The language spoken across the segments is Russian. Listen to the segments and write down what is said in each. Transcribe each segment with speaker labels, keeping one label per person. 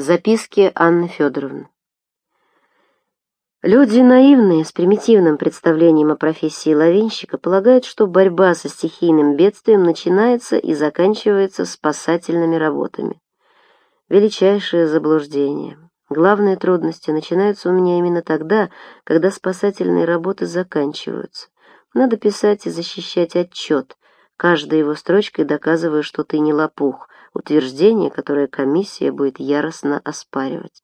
Speaker 1: Записки Анны Федоровны. Люди наивные, с примитивным представлением о профессии лавинщика, полагают, что борьба со стихийным бедствием начинается и заканчивается спасательными работами. Величайшее заблуждение. Главные трудности начинаются у меня именно тогда, когда спасательные работы заканчиваются. Надо писать и защищать отчет, каждой его строчкой доказывая, что ты не лопух, утверждение, которое комиссия будет яростно оспаривать.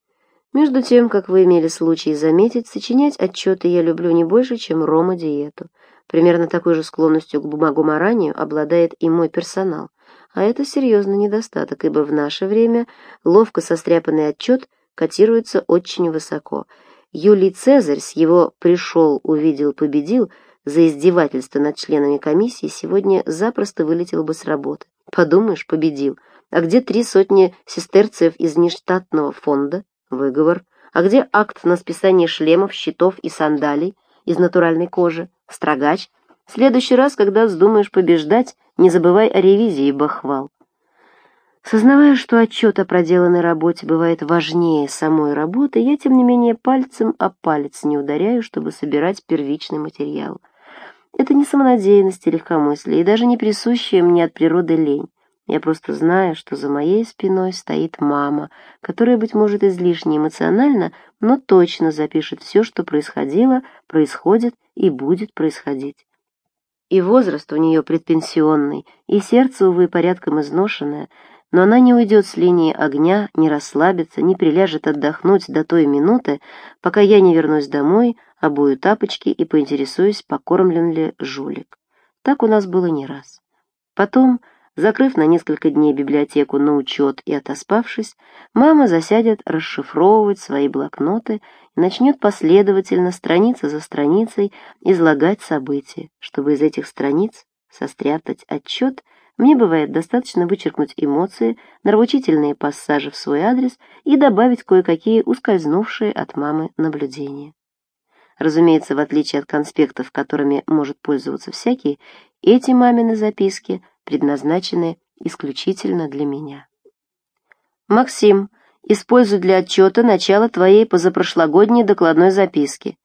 Speaker 1: Между тем, как вы имели случай заметить, сочинять отчеты я люблю не больше, чем Рома-диету. Примерно такой же склонностью к бумагоморанию обладает и мой персонал. А это серьезный недостаток, ибо в наше время ловко состряпанный отчет котируется очень высоко. Юлий Цезарь с его «пришел, увидел, победил» за издевательство над членами комиссии сегодня запросто вылетел бы с работы. Подумаешь, победил. А где три сотни сестерцев из нештатного фонда? Выговор. А где акт на списание шлемов, щитов и сандалий из натуральной кожи? Строгач. В следующий раз, когда вздумаешь побеждать, не забывай о ревизии, бахвал. Сознавая, что отчет о проделанной работе бывает важнее самой работы, я, тем не менее, пальцем о палец не ударяю, чтобы собирать первичный материал. Это не самонадеянность и легкомыслие, и даже не присущая мне от природы лень. Я просто знаю, что за моей спиной стоит мама, которая, быть может, излишне эмоционально, но точно запишет все, что происходило, происходит и будет происходить. И возраст у нее предпенсионный, и сердце, увы, порядком изношенное, но она не уйдет с линии огня, не расслабится, не приляжет отдохнуть до той минуты, пока я не вернусь домой, обую тапочки и поинтересуюсь, покормлен ли жулик. Так у нас было не раз. Потом Закрыв на несколько дней библиотеку на учет и отоспавшись, мама засядет расшифровывать свои блокноты и начнет последовательно, страница за страницей, излагать события, чтобы из этих страниц состряпать отчет, мне бывает достаточно вычеркнуть эмоции, нравоучительные пассажи в свой адрес и добавить кое-какие ускользнувшие от мамы наблюдения. Разумеется, в отличие от конспектов, которыми может пользоваться всякий, эти мамины записки — предназначены исключительно для меня. Максим, используй для отчета начало твоей позапрошлогодней докладной записки.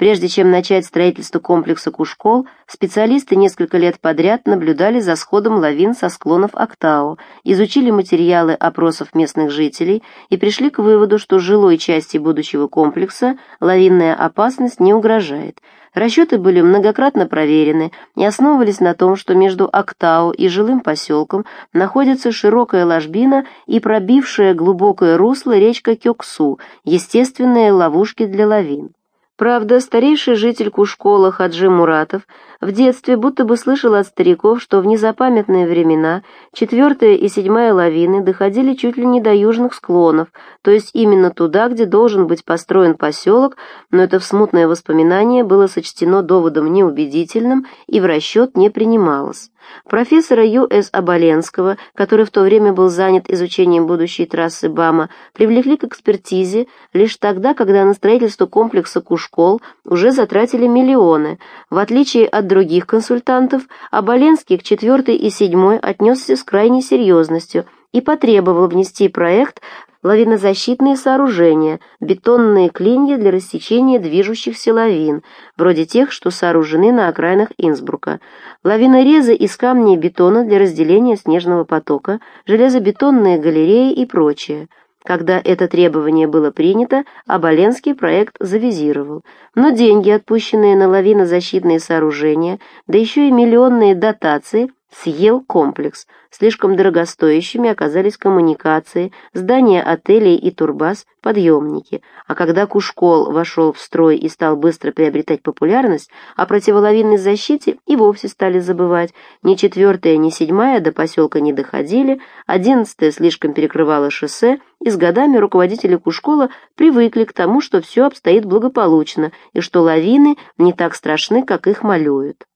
Speaker 1: Прежде чем начать строительство комплекса Кушкол, специалисты несколько лет подряд наблюдали за сходом лавин со склонов Актау, изучили материалы опросов местных жителей и пришли к выводу, что жилой части будущего комплекса лавинная опасность не угрожает. Расчеты были многократно проверены и основывались на том, что между Актау и жилым поселком находится широкая ложбина и пробившая глубокое русло речка Кёксу, естественные ловушки для лавин. Правда, старейший житель Кушкола Хаджи Муратов в детстве будто бы слышал от стариков, что в незапамятные времена четвертая и седьмая лавины доходили чуть ли не до южных склонов, то есть именно туда, где должен быть построен поселок, но это в смутное воспоминание было сочтено доводом неубедительным и в расчет не принималось. Профессора Ю.С. Оболенского, который в то время был занят изучением будущей трассы БАМа, привлекли к экспертизе лишь тогда, когда на строительство комплекса Кушкол уже затратили миллионы. В отличие от других консультантов, Оболенский к четвертой и седьмой отнесся с крайней серьезностью и потребовал внести проект лавинозащитные сооружения, бетонные клинья для рассечения движущихся лавин, вроде тех, что сооружены на окраинах Инсбрука, лавинорезы из камня и бетона для разделения снежного потока, железобетонные галереи и прочее. Когда это требование было принято, Оболенский проект завизировал. Но деньги, отпущенные на лавинозащитные сооружения, да еще и миллионные дотации – съел комплекс. Слишком дорогостоящими оказались коммуникации, здания отелей и турбаз, подъемники. А когда Кушкол вошел в строй и стал быстро приобретать популярность, о противоловинной защите и вовсе стали забывать. Ни четвертая, ни седьмая до поселка не доходили, одиннадцатая слишком перекрывала шоссе, и с годами руководители Кушкола привыкли к тому, что все обстоит благополучно и что лавины не так страшны, как их малюют.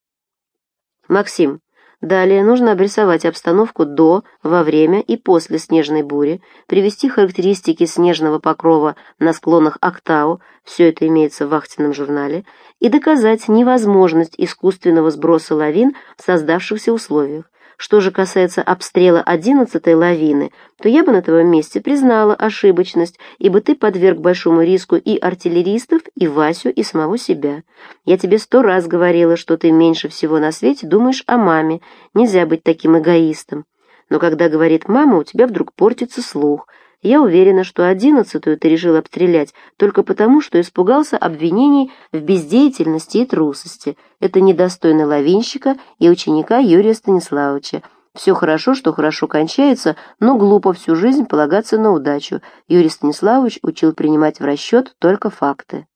Speaker 1: «Максим, Далее нужно обрисовать обстановку до, во время и после снежной бури, привести характеристики снежного покрова на склонах Актау, все это имеется в вахтенном журнале, и доказать невозможность искусственного сброса лавин в создавшихся условиях. Что же касается обстрела одиннадцатой лавины, то я бы на твоем месте признала ошибочность, ибо ты подверг большому риску и артиллеристов, и Васю, и самого себя. Я тебе сто раз говорила, что ты меньше всего на свете думаешь о маме, нельзя быть таким эгоистом. Но когда говорит мама, у тебя вдруг портится слух — я уверена, что одиннадцатую ты решил обстрелять только потому, что испугался обвинений в бездеятельности и трусости. Это недостойно лавинщика и ученика Юрия Станиславовича. Все хорошо, что хорошо кончается, но глупо всю жизнь полагаться на удачу. Юрий Станиславович учил принимать в расчет только факты.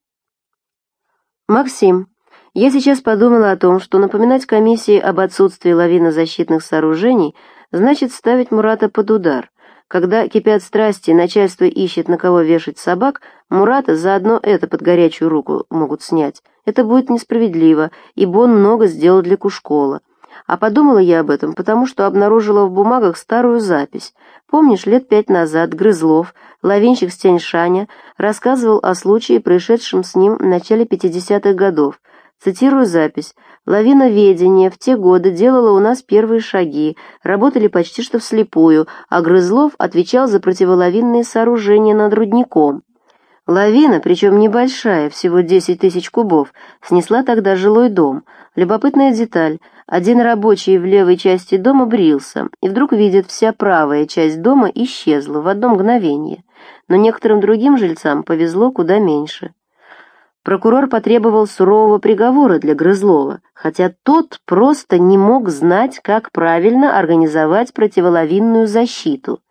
Speaker 1: Максим, я сейчас подумала о том, что напоминать комиссии об отсутствии лавинозащитных сооружений значит ставить Мурата под удар – когда кипят страсти, начальство ищет, на кого вешать собак, Мурата заодно это под горячую руку могут снять. Это будет несправедливо, ибо он много сделал для Кушкола. А подумала я об этом, потому что обнаружила в бумагах старую запись. Помнишь, лет пять назад Грызлов, лавинщик с Тяньшаня, рассказывал о случае, происшедшем с ним в начале 50-х годов. Цитирую запись. «Лавиноведение в те годы делало у нас первые шаги, работали почти что вслепую, а Грызлов отвечал за противолавинные сооружения над рудником. Лавина, причем небольшая, всего 10 тысяч кубов, снесла тогда жилой дом. Любопытная деталь. Один рабочий в левой части дома брился, и вдруг видит, вся правая часть дома исчезла в одно мгновение. Но некоторым другим жильцам повезло куда меньше. Прокурор потребовал сурового приговора для Грызлова, хотя тот просто не мог знать, как правильно организовать противоловинную защиту.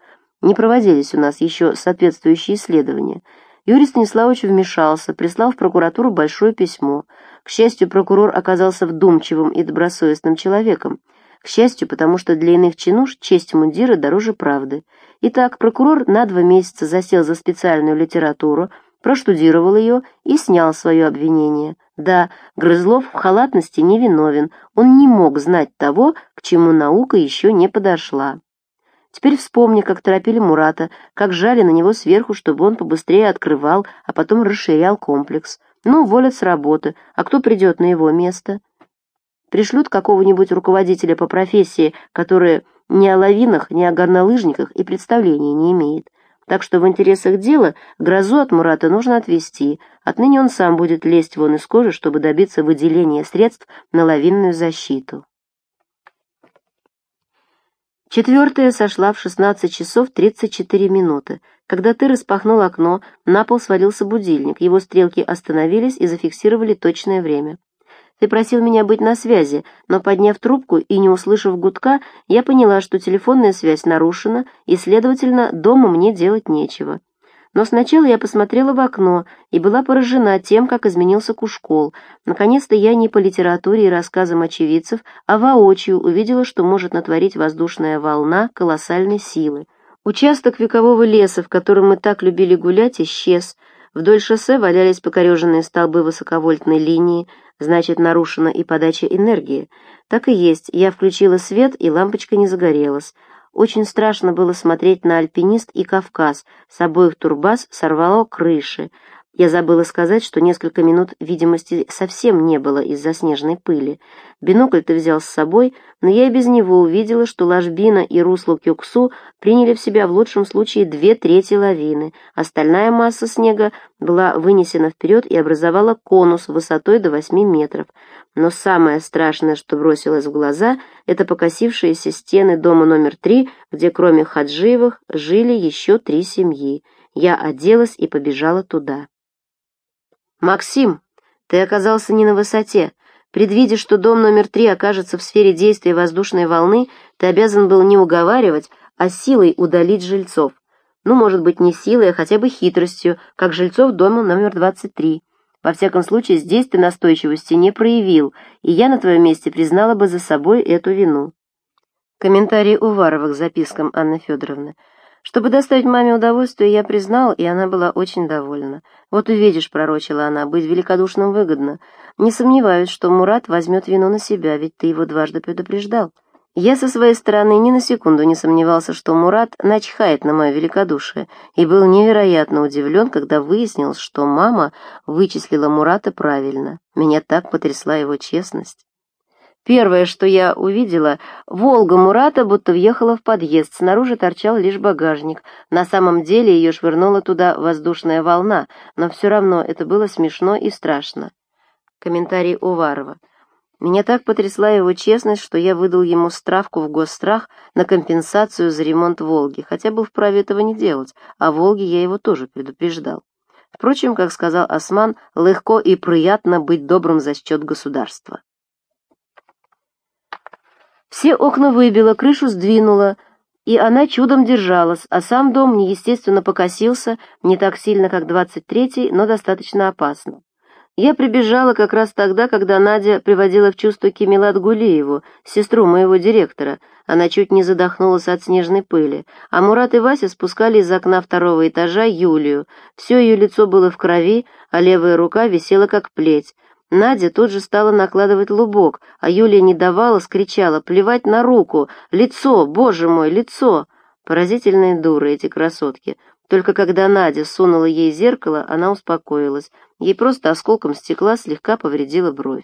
Speaker 1: Не проводились у нас еще соответствующие исследования. Юрий Станиславович вмешался, прислал в прокуратуру большое письмо. К счастью, прокурор оказался вдумчивым и добросовестным человеком. К счастью, потому что для иных чинуш честь мундира дороже правды. Итак, прокурор на два месяца засел за специальную литературу, проштудировал ее и снял свое обвинение. Да, Грызлов в халатности не виновен, он не мог знать того, к чему наука еще не подошла. Теперь вспомни, как торопили Мурата, как жали на него сверху, чтобы он побыстрее открывал, а потом расширял комплекс. Ну, уволят с работы, а кто придет на его место? Пришлют какого-нибудь руководителя по профессии, который ни о лавинах, ни о горнолыжниках и представления не имеет. Так что в интересах дела грозу от Мурата нужно отвести. Отныне он сам будет лезть вон из кожи, чтобы добиться выделения средств на лавинную защиту. Четвертая сошла в 16 часов 34 минуты. Когда ты распахнул окно, на пол свалился будильник, его стрелки остановились и зафиксировали точное время. Ты просил меня быть на связи, но, подняв трубку и не услышав гудка, я поняла, что телефонная связь нарушена, и, следовательно, дома мне делать нечего. Но сначала я посмотрела в окно и была поражена тем, как изменился Кушкол. Наконец-то я не по литературе и рассказам очевидцев, а воочию увидела, что может натворить воздушная волна колоссальной силы. Участок векового леса, в котором мы так любили гулять, исчез. Вдоль шоссе валялись покореженные столбы высоковольтной линии, значит, нарушена и подача энергии. Так и есть, я включила свет, и лампочка не загорелась. Очень страшно было смотреть на альпинист и Кавказ, с обоих турбаз сорвало крыши, я забыла сказать, что несколько минут видимости совсем не было из-за снежной пыли. Бинокль ты взял с собой, но я и без него увидела, что ложбина и русло Кюксу приняли в себя в лучшем случае две трети лавины. Остальная масса снега была вынесена вперед и образовала конус высотой до 8 метров. Но самое страшное, что бросилось в глаза, это покосившиеся стены дома номер три, где кроме Хаджиевых жили еще три семьи. Я оделась и побежала туда. «Максим, ты оказался не на высоте. Предвидя, что дом номер три окажется в сфере действия воздушной волны, ты обязан был не уговаривать, а силой удалить жильцов. Ну, может быть, не силой, а хотя бы хитростью, как жильцов дома номер 23. Во всяком случае, здесь ты настойчивости не проявил, и я на твоем месте признала бы за собой эту вину». Комментарий Уваровых к запискам Анны Федоровны. Чтобы доставить маме удовольствие, я признал, и она была очень довольна. «Вот увидишь», — пророчила она, — «быть великодушным выгодно. Не сомневаюсь, что Мурат возьмет вину на себя, ведь ты его дважды предупреждал». Я со своей стороны ни на секунду не сомневался, что Мурат начхает на мое великодушие, и был невероятно удивлен, когда выяснил, что мама вычислила Мурата правильно. Меня так потрясла его честность. Первое, что я увидела, «Волга» Мурата будто въехала в подъезд, снаружи торчал лишь багажник. На самом деле ее швырнула туда воздушная волна, но все равно это было смешно и страшно. Комментарий Уварова. Меня так потрясла его честность, что я выдал ему стравку в госстрах на компенсацию за ремонт «Волги», хотя был вправе этого не делать, а «Волге» я его тоже предупреждал. Впрочем, как сказал Осман, легко и приятно быть добрым за счет государства. Все окна выбило, крышу сдвинуло, и она чудом держалась, а сам дом неестественно покосился, не так сильно, как двадцать третий, но достаточно опасно. Я прибежала как раз тогда, когда Надя приводила в чувство Кемилат Гулиеву, сестру моего директора. Она чуть не задохнулась от снежной пыли, а Мурат и Вася спускали из окна второго этажа Юлию. Все ее лицо было в крови, а левая рука висела как плеть. Надя тут же стала накладывать лубок, а Юлия не давала, скричала «Плевать на руку! Лицо! Боже мой, лицо!» Поразительные дуры эти красотки. Только когда Надя сунула ей зеркало, она успокоилась. Ей просто осколком стекла слегка повредила бровь.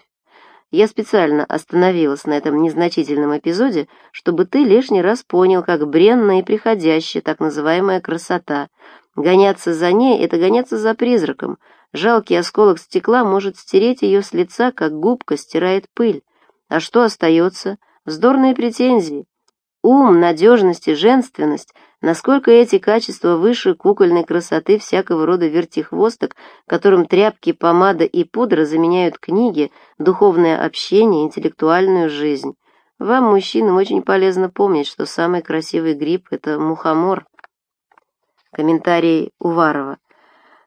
Speaker 1: Я специально остановилась на этом незначительном эпизоде, чтобы ты лишний раз понял, как бренная и приходящая так называемая красота. Гоняться за ней — это гоняться за призраком, Жалкий осколок стекла может стереть ее с лица, как губка стирает пыль. А что остается? Вздорные претензии. Ум, надежность и женственность, насколько эти качества выше кукольной красоты всякого рода вертихвосток, которым тряпки, помада и пудра заменяют книги, духовное общение, интеллектуальную жизнь. Вам, мужчинам, очень полезно помнить, что самый красивый гриб — это мухомор. Комментарий Уварова.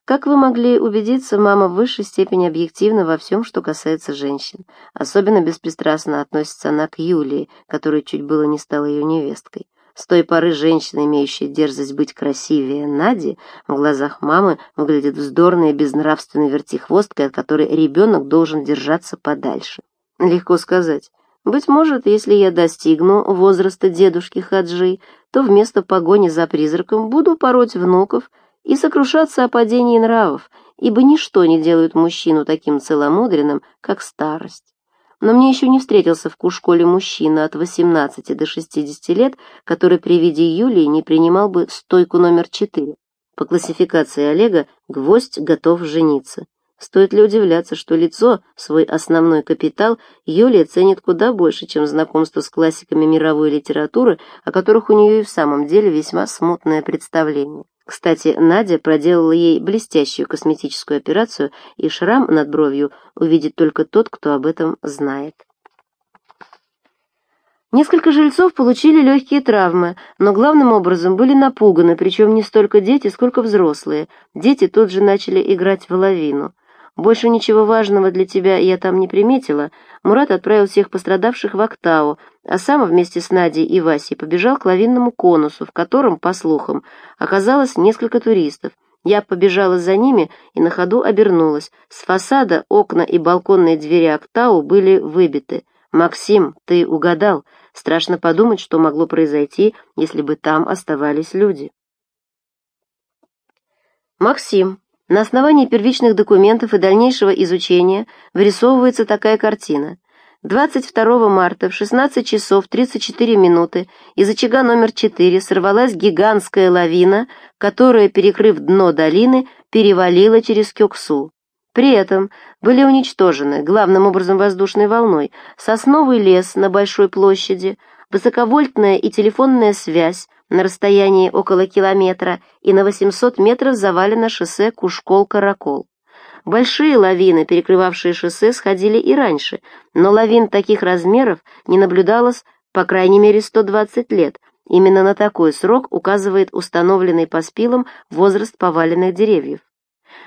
Speaker 1: Как вы могли убедиться, мама в высшей степени объективна во всем, что касается женщин. Особенно беспристрастно относится она к Юлии, которая чуть было не стала ее невесткой. С той поры женщина, имеющая дерзость быть красивее Нади, в глазах мамы выглядит вздорной и безнравственной вертихвосткой, от которой ребенок должен держаться подальше. Легко сказать. Быть может, если я достигну возраста дедушки Хаджи, то вместо погони за призраком буду пороть внуков и сокрушаться о падении нравов, ибо ничто не делает мужчину таким целомудренным, как старость. Но мне еще не встретился в кушколе мужчина от 18 до 60 лет, который при виде Юлии не принимал бы стойку номер 4. По классификации Олега гвоздь готов жениться. Стоит ли удивляться, что лицо, свой основной капитал, Юлия ценит куда больше, чем знакомство с классиками мировой литературы, о которых у нее и в самом деле весьма смутное представление. Кстати, Надя проделала ей блестящую косметическую операцию, и шрам над бровью увидит только тот, кто об этом знает. Несколько жильцов получили легкие травмы, но главным образом были напуганы, причем не столько дети, сколько взрослые. Дети тут же начали играть в лавину. Больше ничего важного для тебя я там не приметила. Мурат отправил всех пострадавших в Октау, а сам вместе с Надей и Васей побежал к лавинному конусу, в котором, по слухам, оказалось несколько туристов. Я побежала за ними и на ходу обернулась. С фасада окна и балконные двери Октау были выбиты. «Максим, ты угадал. Страшно подумать, что могло произойти, если бы там оставались люди». Максим, на основании первичных документов и дальнейшего изучения вырисовывается такая картина. 22 марта в 16 часов 34 минуты из очага номер 4 сорвалась гигантская лавина, которая, перекрыв дно долины, перевалила через Кёксу. При этом были уничтожены, главным образом воздушной волной, сосновый лес на Большой площади, высоковольтная и телефонная связь, на расстоянии около километра и на 800 метров завалено шоссе Кушкол-Каракол. Большие лавины, перекрывавшие шоссе, сходили и раньше, но лавин таких размеров не наблюдалось по крайней мере 120 лет. Именно на такой срок указывает установленный по спилам возраст поваленных деревьев.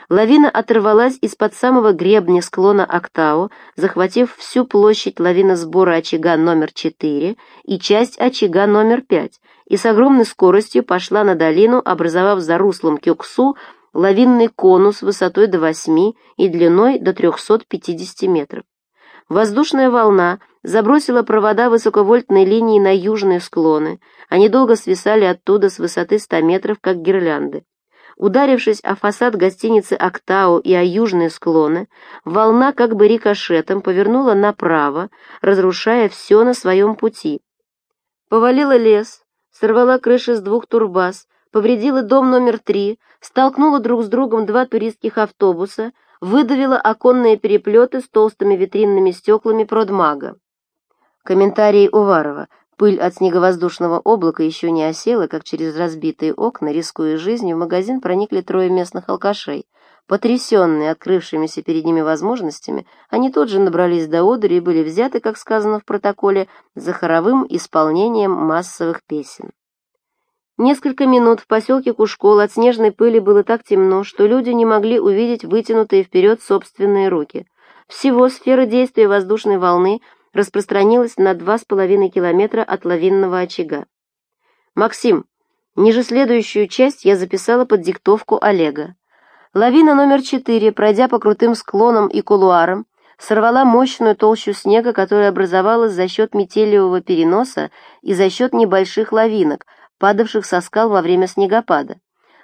Speaker 1: Лавина оторвалась из-под самого гребня склона Октау, захватив всю площадь лавиносбора очага номер 4 и часть очага номер 5, и с огромной скоростью пошла на долину, образовав за руслом Кёксу лавинный конус высотой до 8 и длиной до 350 метров. Воздушная волна забросила провода высоковольтной линии на южные склоны, они долго свисали оттуда с высоты 100 метров, как гирлянды. Ударившись о фасад гостиницы «Октау» и о южные склоны, волна как бы рикошетом повернула направо, разрушая все на своем пути. Повалила лес, сорвала крыши с двух турбаз, повредила дом номер три, столкнула друг с другом два туристских автобуса, выдавила оконные переплеты с толстыми витринными стеклами продмага. Комментарии Уварова. Пыль от снеговоздушного облака еще не осела, как через разбитые окна, рискуя жизнью, в магазин проникли трое местных алкашей. Потрясенные открывшимися перед ними возможностями, они тут же набрались до одури и были взяты, как сказано в протоколе, за хоровым исполнением массовых песен. Несколько минут в поселке Кушкол от снежной пыли было так темно, что люди не могли увидеть вытянутые вперед собственные руки. Всего сфера действия воздушной волны – распространилась на два с половиной километра от лавинного очага. «Максим, ниже следующую часть я записала под диктовку Олега. Лавина номер четыре, пройдя по крутым склонам и кулуарам, сорвала мощную толщу снега, которая образовалась за счет метелевого переноса и за счет небольших лавинок, падавших со скал во время снегопада.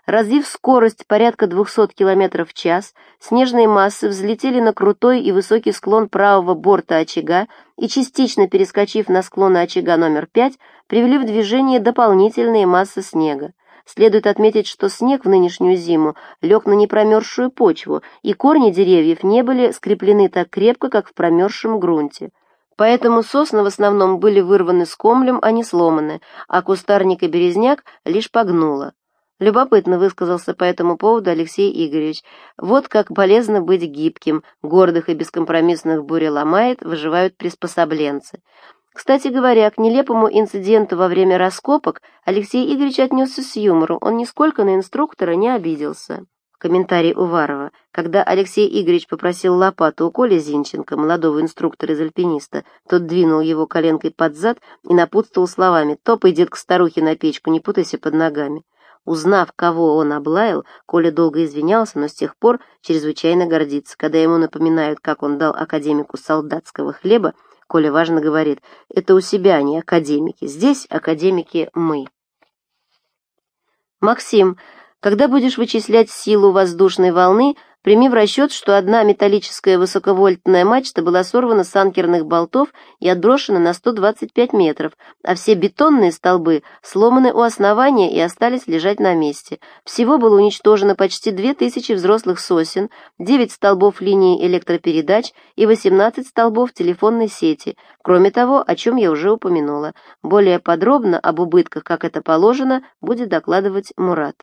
Speaker 1: Развив скорость порядка 200 км в час, снежные массы взлетели на крутой и высокий склон правого борта очага и, частично перескочив на склоны очага номер 5, привели в движение дополнительные массы снега. Следует отметить, что снег в нынешнюю зиму лег на непромерзшую почву, и корни деревьев не были скреплены так крепко, как в промерзшем грунте. Поэтому сосны в основном были вырваны скомлем, а не сломаны, а кустарник и березняк лишь погнуло. Любопытно высказался по этому поводу Алексей Игоревич. Вот как полезно быть гибким, гордых и бескомпромиссных в буре ломает, выживают приспособленцы. Кстати говоря, к нелепому инциденту во время раскопок Алексей Игоревич отнесся с юмором, он нисколько на инструктора не обиделся. Комментарий Уварова. Когда Алексей Игоревич попросил лопату у Коли Зинченко, молодого инструктора из альпиниста, тот двинул его коленкой под зад и напутствовал словами «Топай, дед, к старухе на печку, не путайся под ногами». Узнав, кого он облаял, Коля долго извинялся, но с тех пор чрезвычайно гордится. Когда ему напоминают, как он дал академику солдатского хлеба, Коля важно говорит, это у себя они академики, здесь академики мы. Максим, когда будешь вычислять силу воздушной волны, Прими в расчет, что одна металлическая высоковольтная мачта была сорвана с анкерных болтов и отброшена на 125 метров, а все бетонные столбы сломаны у основания и остались лежать на месте. Всего было уничтожено почти 2000 взрослых сосен, 9 столбов линии электропередач и 18 столбов телефонной сети, кроме того, о чем я уже упомянула. Более подробно об убытках, как это положено, будет докладывать Мурат.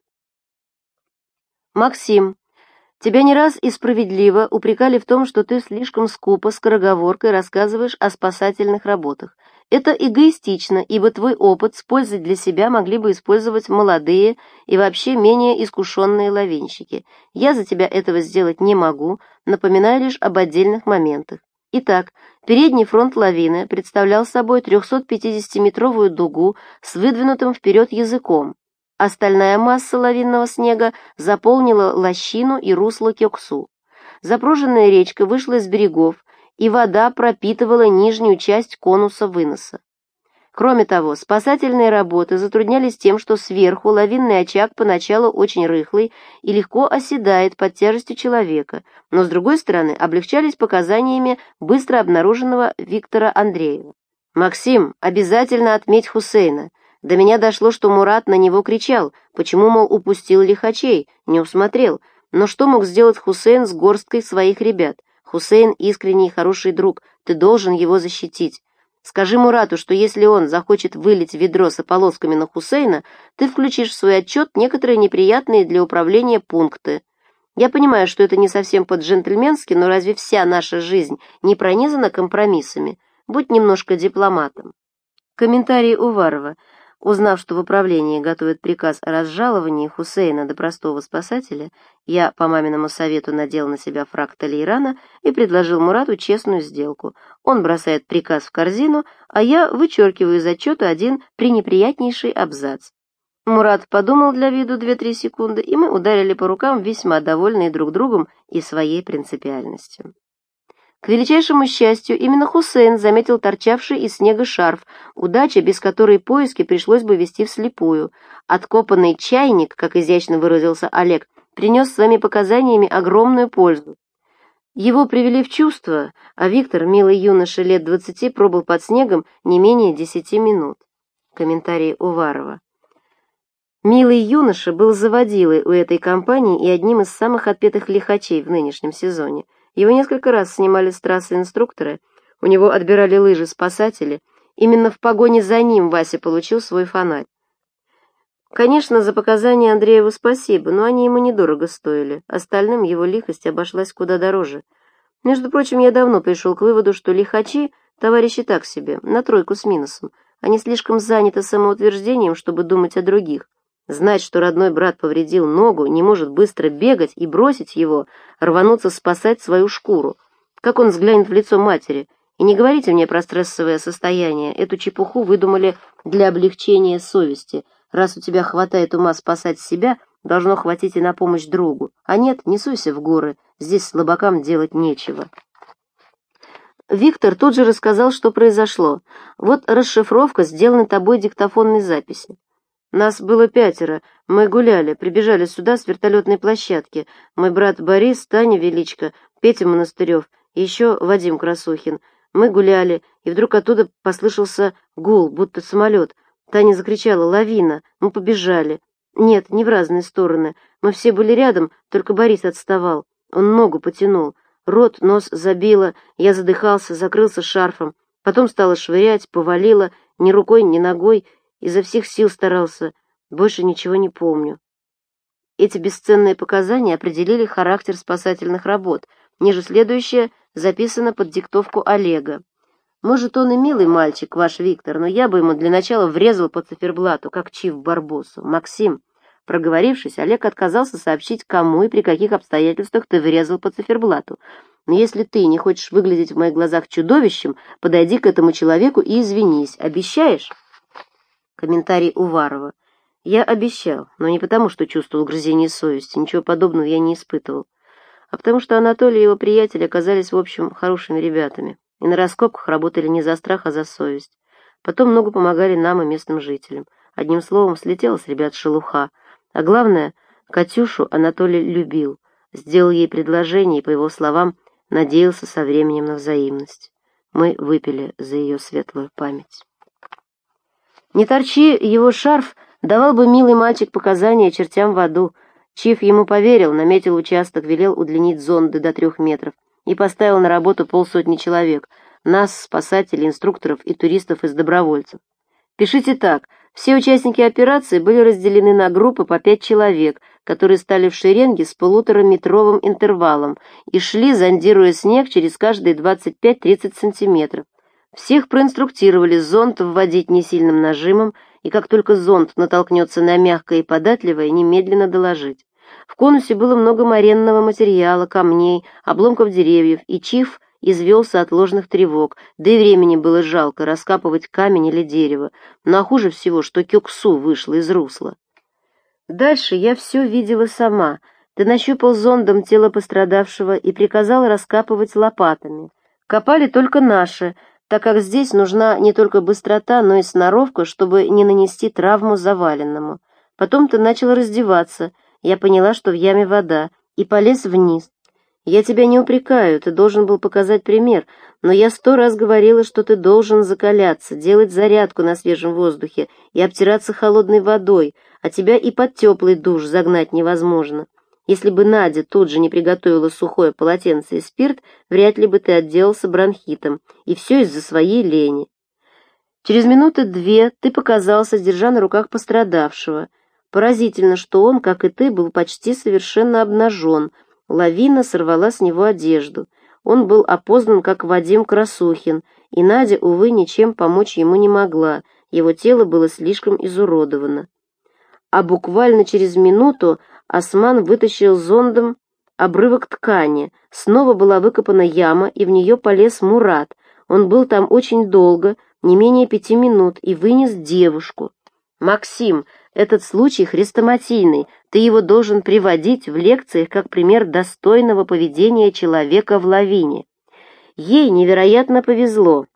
Speaker 1: Максим, Тебя не раз и справедливо упрекали в том, что ты слишком скупо, скороговоркой рассказываешь о спасательных работах. Это эгоистично, ибо твой опыт с пользой для себя могли бы использовать молодые и вообще менее искушенные лавинщики. Я за тебя этого сделать не могу, напоминаю лишь об отдельных моментах. Итак, передний фронт лавины представлял собой 350-метровую дугу с выдвинутым вперед языком, Остальная масса лавинного снега заполнила лощину и русло Кёксу. Запруженная речка вышла из берегов, и вода пропитывала нижнюю часть конуса выноса. Кроме того, спасательные работы затруднялись тем, что сверху лавинный очаг поначалу очень рыхлый и легко оседает под тяжестью человека, но, с другой стороны, облегчались показаниями быстро обнаруженного Виктора Андреева. «Максим, обязательно отметь Хусейна. До меня дошло, что Мурат на него кричал, почему, мол, упустил лихачей, не усмотрел. Но что мог сделать Хусейн с горсткой своих ребят? Хусейн искренний и хороший друг, ты должен его защитить. Скажи Мурату, что если он захочет вылить ведро с ополосками на Хусейна, ты включишь в свой отчет некоторые неприятные для управления пункты. Я понимаю, что это не совсем по-джентльменски, но разве вся наша жизнь не пронизана компромиссами? Будь немножко дипломатом. Комментарий Уварова. Узнав, что в управлении готовят приказ о разжаловании Хусейна до простого спасателя, я по маминому совету надел на себя фраг Талейрана и предложил Мурату честную сделку. Он бросает приказ в корзину, а я вычеркиваю из отчета один пренеприятнейший абзац. Мурат подумал для виду 2-3 секунды, и мы ударили по рукам, весьма довольные друг другом и своей принципиальностью. К величайшему счастью, именно Хусейн заметил торчавший из снега шарф, удача, без которой поиски пришлось бы вести вслепую. Откопанный чайник, как изящно выразился Олег, принес своими показаниями огромную пользу. Его привели в чувство, а Виктор, милый юноша лет двадцати, пробыл под снегом не менее десяти минут. Комментарий Уварова. Милый юноша был заводилой у этой компании и одним из самых отпетых лихачей в нынешнем сезоне. Его несколько раз снимали с трассы инструкторы, у него отбирали лыжи спасатели. Именно в погоне за ним Вася получил свой фонарь. Конечно, за показания Андрееву спасибо, но они ему недорого стоили. Остальным его лихость обошлась куда дороже. Между прочим, я давно пришел к выводу, что лихачи — товарищи так себе, на тройку с минусом. Они слишком заняты самоутверждением, чтобы думать о других. Знать, что родной брат повредил ногу, не может быстро бегать и бросить его, рвануться спасать свою шкуру. Как он взглянет в лицо матери? И не говорите мне про стрессовое состояние, эту чепуху выдумали для облегчения совести. Раз у тебя хватает ума спасать себя, должно хватить и на помощь другу. А нет, не суйся в горы, здесь слабакам делать нечего. Виктор тут же рассказал, что произошло. Вот расшифровка сделанной тобой диктофонной записи. Нас было пятеро. Мы гуляли, прибежали сюда с вертолетной площадки. Мой брат Борис, Таня Величко, Петя Монастырев еще Вадим Красухин. Мы гуляли, и вдруг оттуда послышался гул, будто самолет. Таня закричала «Лавина!» Мы побежали. Нет, не в разные стороны. Мы все были рядом, только Борис отставал. Он ногу потянул. Рот, нос забило, я задыхался, закрылся шарфом. Потом стала швырять, повалила, ни рукой, ни ногой, изо всех сил старался, больше ничего не помню. Эти бесценные показания определили характер спасательных работ. Ниже следующее записано под диктовку Олега. Может, он и милый мальчик, ваш Виктор, но я бы ему для начала врезал по циферблату, как Чив Барбосу. Максим, проговорившись, Олег отказался сообщить, кому и при каких обстоятельствах ты врезал по циферблату. Но если ты не хочешь выглядеть в моих глазах чудовищем, подойди к этому человеку и извинись. Обещаешь? Комментарий Уварова. Я обещал, но не потому, что чувствовал грызение совести, ничего подобного я не испытывал, а потому что Анатолий и его приятели оказались, в общем, хорошими ребятами, и на раскопках работали не за страх, а за совесть. Потом много помогали нам и местным жителям. Одним словом, слетела с ребят шелуха. А главное, Катюшу Анатолий любил, сделал ей предложение и, по его словам, надеялся со временем на взаимность. Мы выпили за ее светлую память. Не торчи его шарф, давал бы милый мальчик показания чертям в аду. Чиф ему поверил, наметил участок, велел удлинить зонды до трех метров и поставил на работу полсотни человек, нас, спасателей, инструкторов и туристов из добровольцев. Пишите так, все участники операции были разделены на группы по пять человек, которые стали в шеренге с полутораметровым интервалом и шли, зондируя снег через каждые 25-30 сантиметров. Всех проинструктировали зонт вводить несильным нажимом, и как только зонт натолкнется на мягкое и податливое, немедленно доложить. В конусе было много моренного материала, камней, обломков деревьев, и Чиф извелся от ложных тревог, да и времени было жалко раскапывать камень или дерево, но хуже всего, что Кюксу вышла из русла. Дальше я все видела сама. Ты нащупал зондом тело пострадавшего и приказал раскапывать лопатами. Копали только наши — так как здесь нужна не только быстрота, но и сноровка, чтобы не нанести травму заваленному. Потом ты начал раздеваться, я поняла, что в яме вода, и полез вниз. Я тебя не упрекаю, ты должен был показать пример, но я сто раз говорила, что ты должен закаляться, делать зарядку на свежем воздухе и обтираться холодной водой, а тебя и под теплый душ загнать невозможно. Если бы Надя тут же не приготовила сухое полотенце и спирт, вряд ли бы ты отделался бронхитом, и все из-за своей лени. Через минуты две ты показался, держа на руках пострадавшего. Поразительно, что он, как и ты, был почти совершенно обнажен. Лавина сорвала с него одежду. Он был опознан как Вадим Красухин, и Надя, увы, ничем помочь ему не могла, его тело было слишком изуродовано. А буквально через минуту Осман вытащил зондом обрывок ткани. Снова была выкопана яма, и в нее полез Мурат. Он был там очень долго, не менее пяти минут, и вынес девушку. «Максим, этот случай хрестоматийный. Ты его должен приводить в лекциях как пример достойного поведения человека в лавине. Ей невероятно повезло.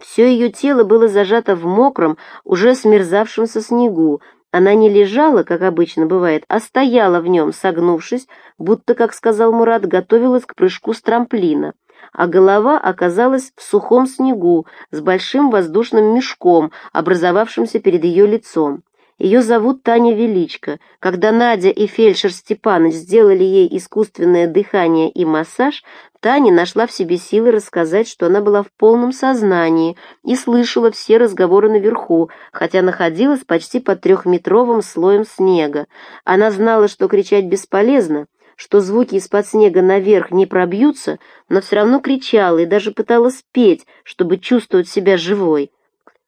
Speaker 1: Все ее тело было зажато в мокром, уже смерзавшемся снегу. Она не лежала, как обычно бывает, а стояла в нем, согнувшись, будто, как сказал Мурат, готовилась к прыжку с трамплина. А голова оказалась в сухом снегу с большим воздушным мешком, образовавшимся перед ее лицом. Ее зовут Таня Величко. Когда Надя и фельдшер Степаныч сделали ей искусственное дыхание и массаж, Таня нашла в себе силы рассказать, что она была в полном сознании и слышала все разговоры наверху, хотя находилась почти под трехметровым слоем снега. Она знала, что кричать бесполезно, что звуки из-под снега наверх не пробьются, но все равно кричала и даже пыталась петь, чтобы чувствовать себя живой.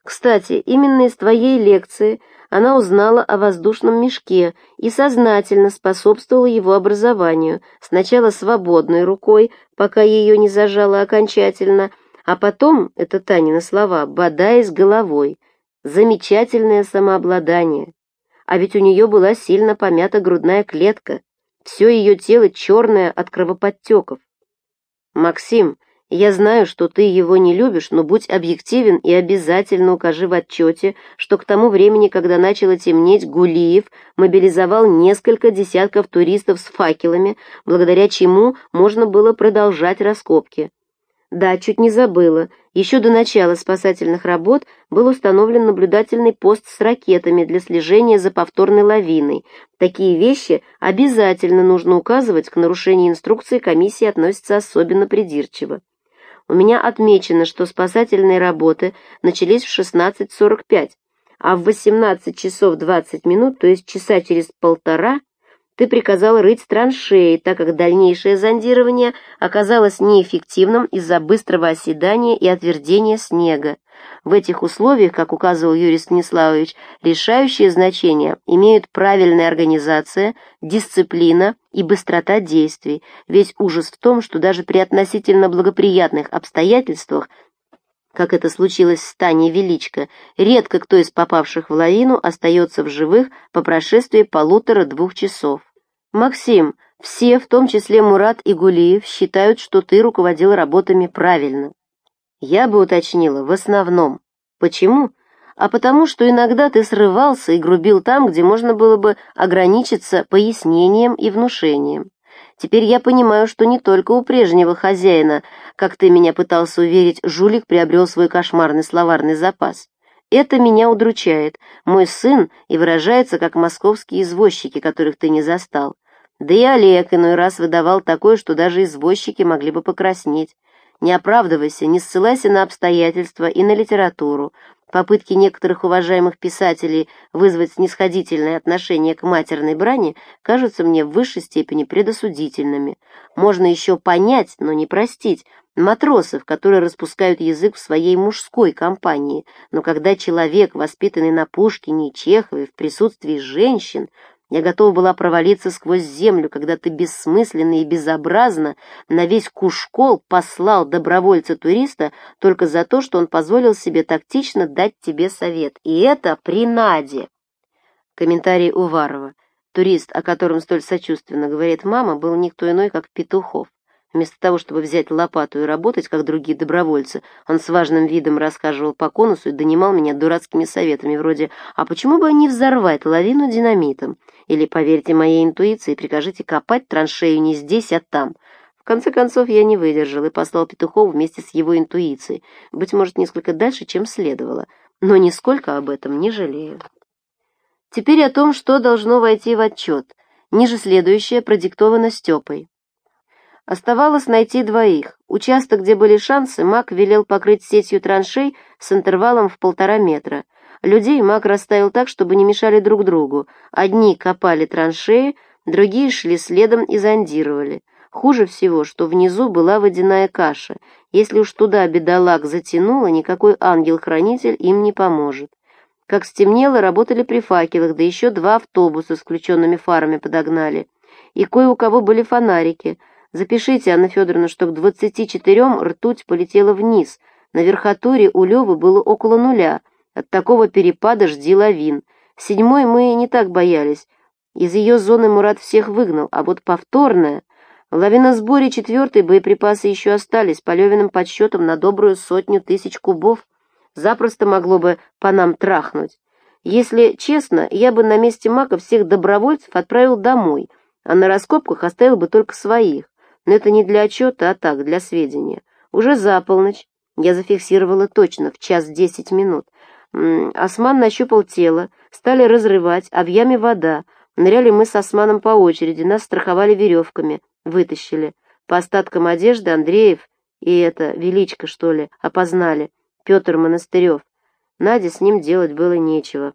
Speaker 1: Кстати, именно из твоей лекции она узнала о воздушном мешке и сознательно способствовала его образованию, сначала свободной рукой, пока ее не зажало окончательно, а потом, это Танины слова, бодаясь головой. Замечательное самообладание. А ведь у нее была сильно помята грудная клетка, все ее тело черное от кровоподтеков. «Максим, я знаю, что ты его не любишь, но будь объективен и обязательно укажи в отчете, что к тому времени, когда начало темнеть, Гулиев мобилизовал несколько десятков туристов с факелами, благодаря чему можно было продолжать раскопки. Да, чуть не забыла. Еще до начала спасательных работ был установлен наблюдательный пост с ракетами для слежения за повторной лавиной. Такие вещи обязательно нужно указывать, к нарушению инструкции комиссии относится особенно придирчиво. У меня отмечено, что спасательные работы начались в 16.45, а в 18 часов 20 минут, то есть часа через полтора, ты приказал рыть траншеи, так как дальнейшее зондирование оказалось неэффективным из-за быстрого оседания и отвердения снега. В этих условиях, как указывал Юрий Станиславович, решающее значение имеют правильная организация, дисциплина и быстрота действий. Весь ужас в том, что даже при относительно благоприятных обстоятельствах как это случилось с Таней Величко, редко кто из попавших в лавину остается в живых по прошествии полутора-двух часов. «Максим, все, в том числе Мурат и Гулиев, считают, что ты руководил работами правильно». Я бы уточнила, в основном. Почему? А потому, что иногда ты срывался и грубил там, где можно было бы ограничиться пояснением и внушением. Теперь я понимаю, что не только у прежнего хозяина, как ты меня пытался уверить, жулик приобрел свой кошмарный словарный запас. Это меня удручает. Мой сын и выражается, как московские извозчики, которых ты не застал. Да и Олег иной раз выдавал такое, что даже извозчики могли бы покраснеть. Не оправдывайся, не ссылайся на обстоятельства и на литературу. Попытки некоторых уважаемых писателей вызвать снисходительное отношение к матерной брани кажутся мне в высшей степени предосудительными. Можно еще понять, но не простить, матросов, которые распускают язык в своей мужской компании, но когда человек, воспитанный на Пушкине и Чехове в присутствии женщин, я готова была провалиться сквозь землю, когда ты бессмысленно и безобразно на весь Кушкол послал добровольца-туриста только за то, что он позволил себе тактично дать тебе совет. И это при Наде. Комментарий Уварова. Турист, о котором столь сочувственно говорит мама, был никто иной, как Петухов. Вместо того, чтобы взять лопату и работать, как другие добровольцы, он с важным видом рассказывал по конусу и донимал меня дурацкими советами, вроде «А почему бы не взорвать лавину динамитом?» или «Поверьте моей интуиции прикажите копать траншею не здесь, а там». В конце концов, я не выдержал и послал Петухова вместе с его интуицией, быть может, несколько дальше, чем следовало, но нисколько об этом не жалею. Теперь о том, что должно войти в отчет. Ниже следующее продиктовано Степой. Оставалось найти двоих. Участок, где были шансы, Мак велел покрыть сетью траншей с интервалом в полтора метра. Людей Мак расставил так, чтобы не мешали друг другу. Одни копали траншеи, другие шли следом и зондировали. Хуже всего, что внизу была водяная каша. Если уж туда бедолаг затянуло, никакой ангел-хранитель им не поможет. Как стемнело, работали при факелах, да еще два автобуса с включенными фарами подогнали. И кое у кого были фонарики — Запишите, Анна Федоровна, что к двадцати четырем ртуть полетела вниз. На верхотуре у Левы было около нуля. От такого перепада жди лавин. Седьмой мы не так боялись. Из ее зоны Мурат всех выгнал, а вот повторная... В лавиносборе четвертой боеприпасы еще остались, по Левиным подсчетам на добрую сотню тысяч кубов. Запросто могло бы по нам трахнуть. Если честно, я бы на месте Мака всех добровольцев отправил домой, а на раскопках оставил бы только своих. Но это не для отчета, а так, для сведения. Уже за полночь, я зафиксировала точно, в час десять минут. Осман нащупал тело, стали разрывать, а в яме вода. Ныряли мы с Османом по очереди, нас страховали веревками, вытащили. По остаткам одежды Андреев и это, Величко, что ли, опознали. Петр Монастырев. Наде с ним делать было нечего.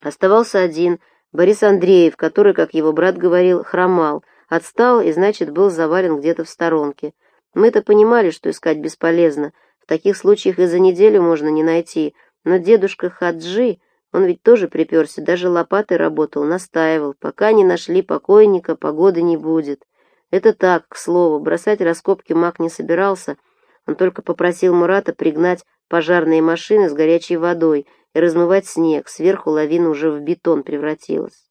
Speaker 1: Оставался один, Борис Андреев, который, как его брат говорил, хромал, отстал и, значит, был завален где-то в сторонке. Мы-то понимали, что искать бесполезно, в таких случаях и за неделю можно не найти, но дедушка Хаджи, он ведь тоже приперся, даже лопатой работал, настаивал, пока не нашли покойника, погоды не будет. Это так, к слову, бросать раскопки маг не собирался, он только попросил Мурата пригнать пожарные машины с горячей водой и размывать снег, сверху лавина уже в бетон превратилась.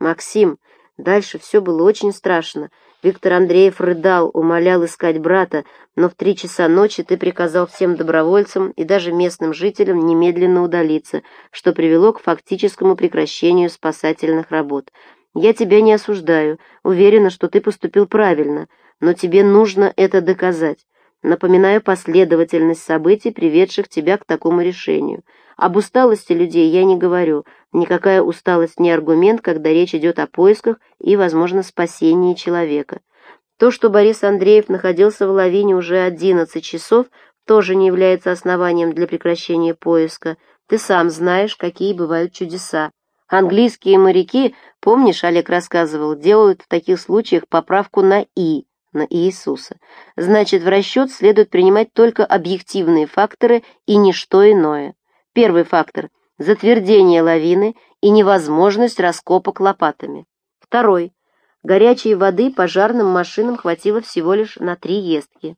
Speaker 1: «Максим, дальше все было очень страшно. Виктор Андреев рыдал, умолял искать брата, но в три часа ночи ты приказал всем добровольцам и даже местным жителям немедленно удалиться, что привело к фактическому прекращению спасательных работ. Я тебя не осуждаю, уверена, что ты поступил правильно, но тебе нужно это доказать. Напоминаю последовательность событий, приведших тебя к такому решению. Об усталости людей я не говорю. Никакая усталость не аргумент, когда речь идет о поисках и, возможно, спасении человека. То, что Борис Андреев находился в лавине уже 11 часов, тоже не является основанием для прекращения поиска. Ты сам знаешь, какие бывают чудеса. Английские моряки, помнишь, Олег рассказывал, делают в таких случаях поправку на «и», на Иисуса. Значит, в расчет следует принимать только объективные факторы и ничто иное. Первый фактор – затвердение лавины и невозможность раскопок лопатами. Второй – горячей воды пожарным машинам хватило всего лишь на три ездки.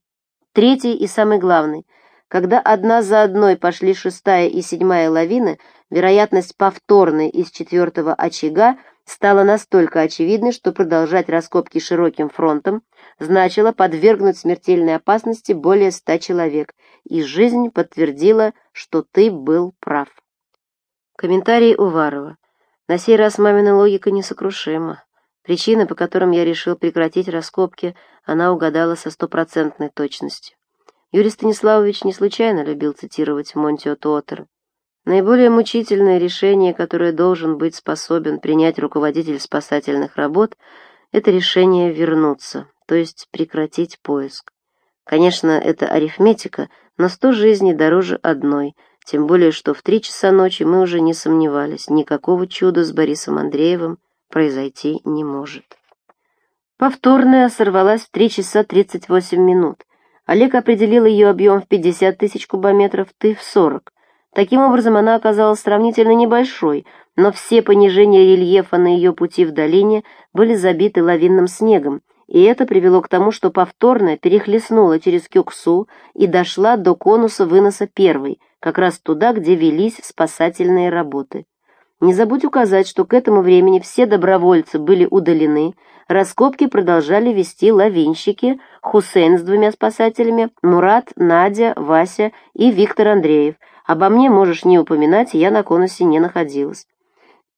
Speaker 1: Третий и самый главный – когда одна за одной пошли шестая и седьмая лавины, вероятность повторной из четвертого очага – стало настолько очевидной, что продолжать раскопки широким фронтом значило подвергнуть смертельной опасности более ста человек, и жизнь подтвердила, что ты был прав. Комментарий Уварова. На сей раз мамина логика несокрушима. Причины, по которым я решил прекратить раскопки, она угадала со стопроцентной точностью. Юрий Станиславович не случайно любил цитировать Монтио Туотера. Наиболее мучительное решение, которое должен быть способен принять руководитель спасательных работ, это решение вернуться, то есть прекратить поиск. Конечно, это арифметика, но сто жизней дороже одной, тем более, что в три часа ночи мы уже не сомневались, никакого чуда с Борисом Андреевым произойти не может. Повторная сорвалась в три часа тридцать восемь минут. Олег определил ее объем в пятьдесят тысяч кубометров, ты в сорок. Таким образом, она оказалась сравнительно небольшой, но все понижения рельефа на ее пути в долине были забиты лавинным снегом, и это привело к тому, что повторно перехлестнула через Кюксу и дошла до конуса выноса первой, как раз туда, где велись спасательные работы. Не забудь указать, что к этому времени все добровольцы были удалены, раскопки продолжали вести лавинщики, Хусейн с двумя спасателями, Мурат, Надя, Вася и Виктор Андреев – Обо мне можешь не упоминать, я на конусе не находилась.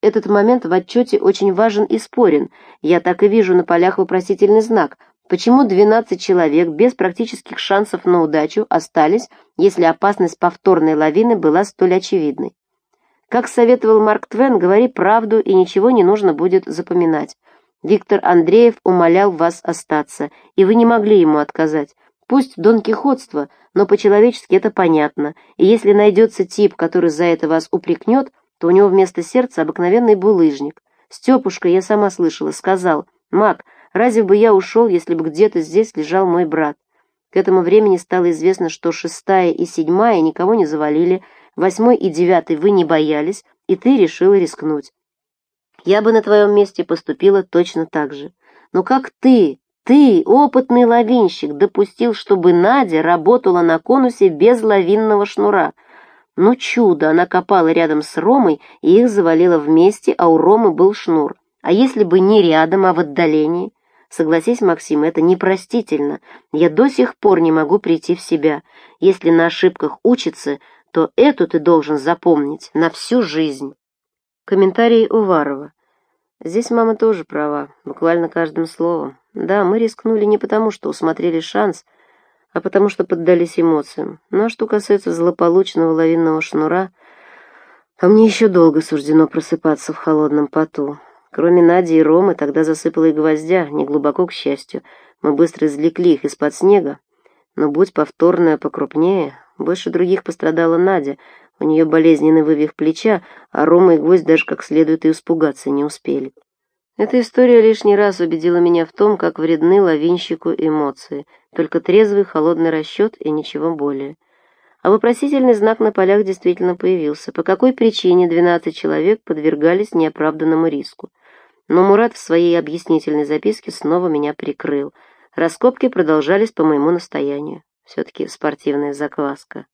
Speaker 1: Этот момент в отчете очень важен и спорен. Я так и вижу на полях вопросительный знак. Почему 12 человек без практических шансов на удачу остались, если опасность повторной лавины была столь очевидной? Как советовал Марк Твен, говори правду и ничего не нужно будет запоминать. Виктор Андреев умолял вас остаться, и вы не могли ему отказать. Пусть Дон Кихотство, но по-человечески это понятно, и если найдется тип, который за это вас упрекнет, то у него вместо сердца обыкновенный булыжник. Степушка, я сама слышала, сказал, «Мак, разве бы я ушел, если бы где-то здесь лежал мой брат?» К этому времени стало известно, что шестая и седьмая никого не завалили, восьмой и девятый вы не боялись, и ты решила рискнуть. Я бы на твоем месте поступила точно так же. Но как ты, ты, опытный лавинщик, допустил, чтобы Надя работала на конусе без лавинного шнура. Ну чудо, она копала рядом с Ромой и их завалила вместе, а у Ромы был шнур. А если бы не рядом, а в отдалении? Согласись, Максим, это непростительно. Я до сих пор не могу прийти в себя. Если на ошибках учится, то эту ты должен запомнить на всю жизнь. Комментарий Уварова. Здесь мама тоже права, буквально каждым словом. Да, мы рискнули не потому, что усмотрели шанс, а потому что поддались эмоциям. Ну, а что касается злополучного лавинного шнура, а мне еще долго суждено просыпаться в холодном поту. Кроме Нади и Ромы, тогда засыпало и гвоздя, не глубоко, к счастью. Мы быстро извлекли их из-под снега. Но будь повторная покрупнее, больше других пострадала Надя. У нее болезненный вывих плеча, а Рома и гвоздь даже как следует и испугаться не успели. Эта история лишний раз убедила меня в том, как вредны лавинщику эмоции. Только трезвый, холодный расчет и ничего более. А вопросительный знак на полях действительно появился. По какой причине 12 человек подвергались неоправданному риску? Но Мурат в своей объяснительной записке снова меня прикрыл. Раскопки продолжались по моему настоянию. Все-таки спортивная закваска.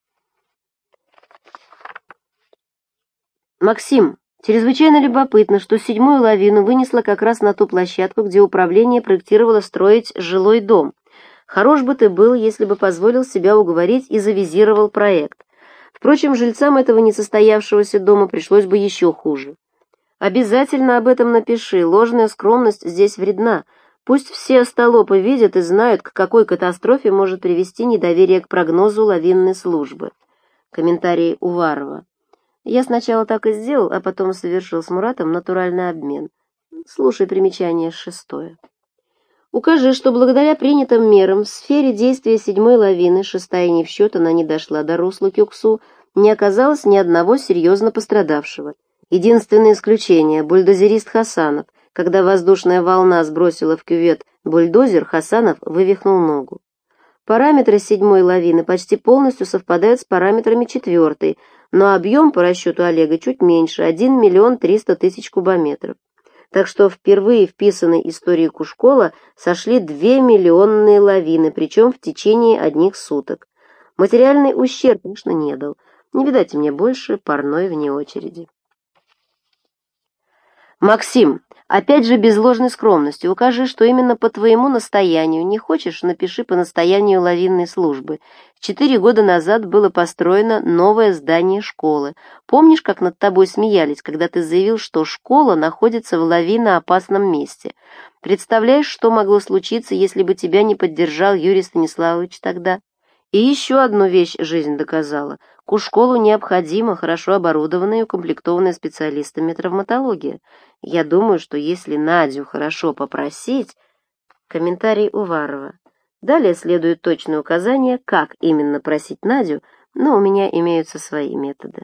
Speaker 1: Максим, чрезвычайно любопытно, что седьмую лавину вынесло как раз на ту площадку, где управление проектировало строить жилой дом. Хорош бы ты был, если бы позволил себя уговорить и завизировал проект. Впрочем, жильцам этого несостоявшегося дома пришлось бы еще хуже. Обязательно об этом напиши, ложная скромность здесь вредна. Пусть все остолопы видят и знают, к какой катастрофе может привести недоверие к прогнозу лавинной службы. Комментарий Уварова. Я сначала так и сделал, а потом совершил с Муратом натуральный обмен. Слушай примечание шестое. Укажи, что благодаря принятым мерам в сфере действия седьмой лавины, шестая не в счет, она не дошла до русла Кюксу, не оказалось ни одного серьезно пострадавшего. Единственное исключение – бульдозерист Хасанов. Когда воздушная волна сбросила в кювет бульдозер, Хасанов вывихнул ногу. Параметры седьмой лавины почти полностью совпадают с параметрами четвертой, но объем по расчету Олега чуть меньше – 1 миллион 300 тысяч кубометров. Так что впервые в писанной истории Кушкола сошли две миллионные лавины, причем в течение одних суток. Материальный ущерб, конечно, не дал. Не видать мне больше парной вне очереди. «Максим, опять же без ложной скромности, укажи, что именно по твоему настоянию, не хочешь, напиши по настоянию лавинной службы. Четыре года назад было построено новое здание школы. Помнишь, как над тобой смеялись, когда ты заявил, что школа находится в лавиноопасном месте? Представляешь, что могло случиться, если бы тебя не поддержал Юрий Станиславович тогда?» И еще одну вещь жизнь доказала. Ку-школу необходима хорошо оборудованная и укомплектованная специалистами травматология. Я думаю, что если Надю хорошо попросить... Комментарий Уварова. Далее следует точное указание, как именно просить Надю, но у меня имеются свои методы.